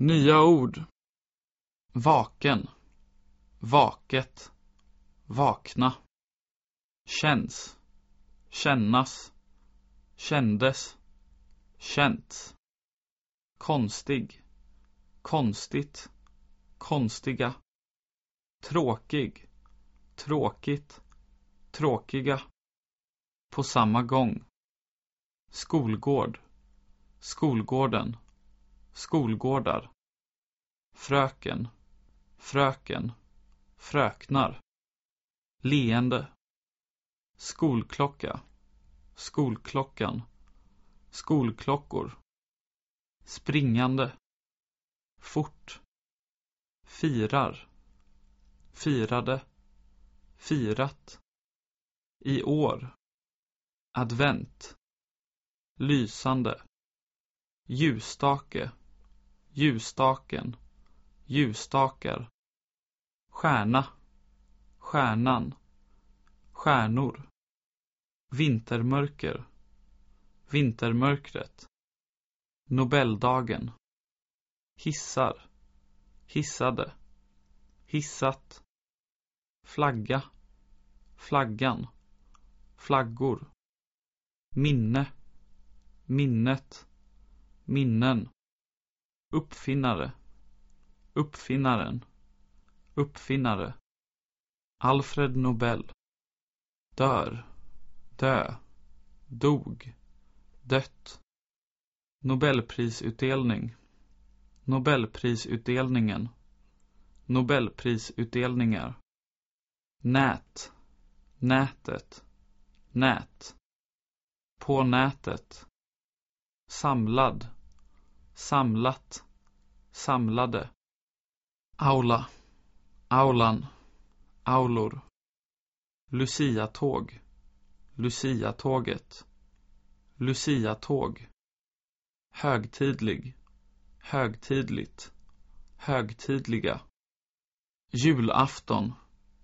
Nya ord. Vaken. Vaket. Vakna. Känns. Kännas. Kändes. Känts. Konstig. Konstigt. Konstiga. Tråkig. Tråkigt. Tråkiga. På samma gång. Skolgård. Skolgården. Skolgårdar. Fröken. Fröken. Fröknar. Leende. Skolklocka. Skolklockan. Skolklockor. Springande. Fort. Firar. Firade. Firat. I år. Advent. Lysande. Ljusstake. Ljusstaken. Ljusstakar. Stjärna. Stjärnan. Stjärnor. Vintermörker. Vintermörkret. Nobeldagen. Hissar. Hissade. Hissat. Flagga. Flaggan. Flaggor. Minne. Minnet. Minnen. Uppfinnare. Uppfinnaren. Uppfinnare. Alfred Nobel. Dör. Dö. Dog. Dött. Nobelprisutdelning. Nobelprisutdelningen. Nobelprisutdelningar. Nät. Nätet. Nät. På nätet. Samlad. Samlat. Samlade. Aula. Aulan. Aulor. Luciatåg. Luciatåget. Luciatåg. Högtidlig. Högtidligt. Högtidliga. Julafton.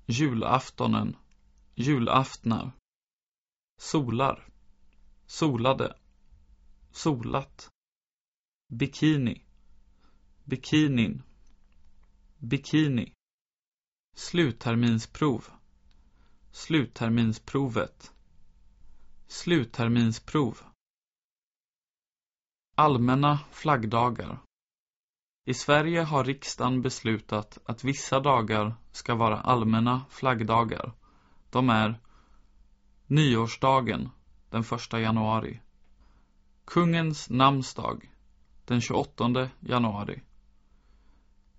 Julaftonen. Julaftnar. Solar. Solade. Solat. Bikini. Bikinin. Bikini. Slutterminsprov. Slutterminsprovet. Slutterminsprov. Allmänna flaggdagar. I Sverige har riksdagen beslutat att vissa dagar ska vara allmänna flaggdagar. De är Nyårsdagen den 1 januari. Kungens namnsdag den 28 januari.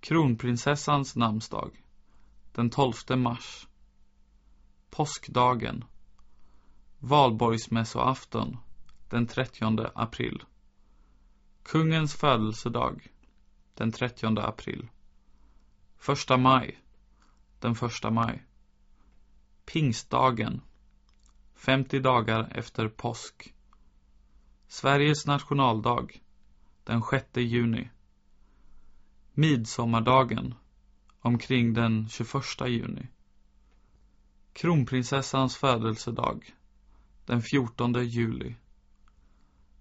Kronprinsessans namnsdag den 12 mars. Påskdagen. Valborgsmässoafton den 30 april. Kungens födelsedag den 30 april. Första maj den 1 maj. Pingstdagen 50 dagar efter påsk. Sveriges nationaldag den 6 juni. Midsommardagen omkring den 21 juni. Kronprinsessans födelsedag den 14 juli.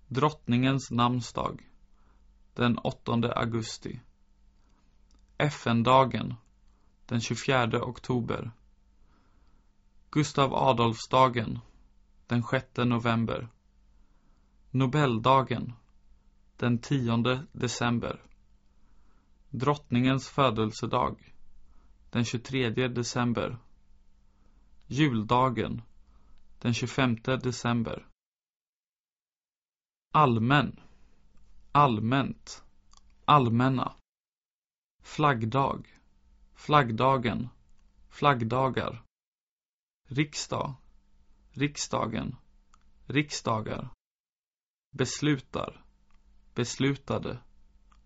Drottningens namnsdag den 8 augusti. FN-dagen den 24 oktober. Gustav Adolfsdagen den 6 november. Nobeldagen den 10 december. Drottningens födelsedag den 23 december. Juldagen den 25 december. Allmän. Allmänt. Allmänna. Flaggdag. Flaggdagen. Flaggdagar. Riksdag. Riksdagen. Riksdagar. Beslutar. Beslutade.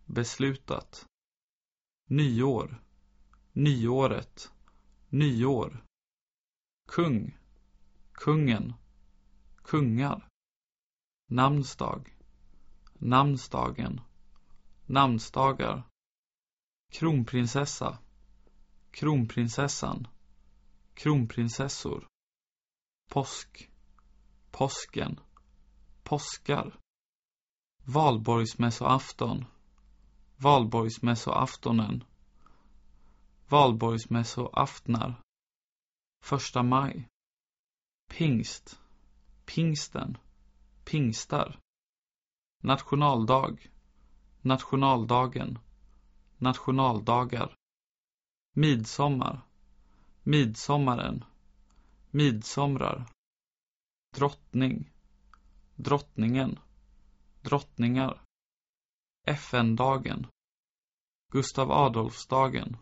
Beslutat. Nyår. Nyåret. Nyår. Kung. Kungen. Kungar. Namnsdag. Namnsdagen. Namnsdagar. Kronprinsessa. Kronprinsessan. Kronprinsessor. Påsk. Påsken. Påskar. Valborgsmässoafton. Valborgsmässoaftonen. Valborgsmässoaftnar. Första maj. Pingst. Pingsten. Pingstar. Nationaldag. Nationaldagen. Nationaldagar. Midsommar. Midsommaren. Midsomrar Drottning. Drottningen. Drottningar. FN-dagen. Gustav Adolfsdagen.